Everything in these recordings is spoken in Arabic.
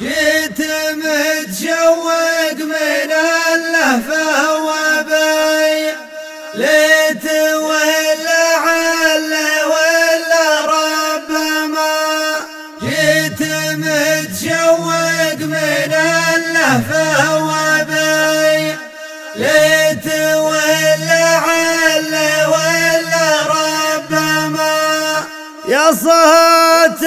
جيت متشوق من اللهفة وبي ليت ولا عل ولا ربما جيت متشوق من اللهفة وبي ليت ولا عل ولا ربما يا صوت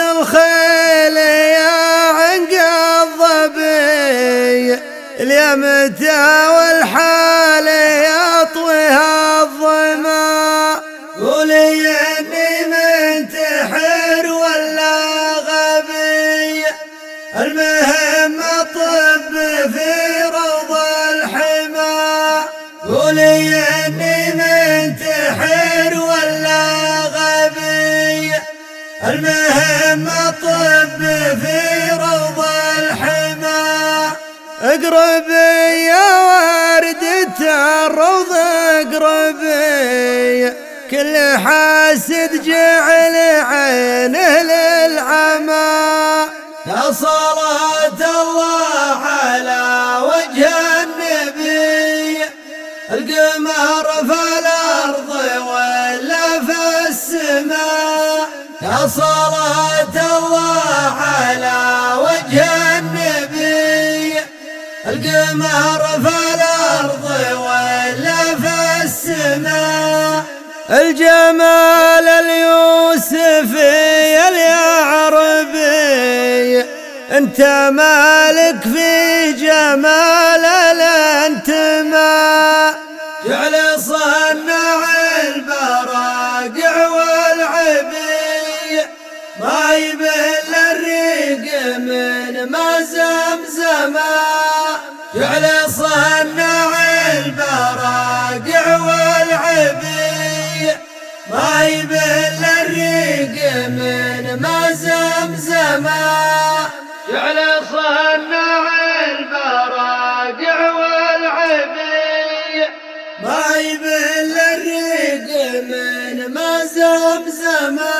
اليمتى والحال يطويها الظما. قولي اني منتحر ولا غبي. المهم طب في روض الحما قولي اني منتحر ولا غبي. المهم طب في اقربي يا وردة الروض اقربي. كل حاسد جعل عينه للعمى. يا صلاة الله على وجه النبي. القمر في الأرض ولا في السماء. يا صلاة القمر في الأرض ولا في السماء. الجمال اليوسفي اليعربي أنت مالك في جمال الانتماء جعل صنع البراقع والعبي ما يبل الريق من ما زمزما جعل صنع البراقع والعبي ما يبل الريق من ما زمزما جعل صنع البراقع والعبي ما يبل الريق من ما زمزما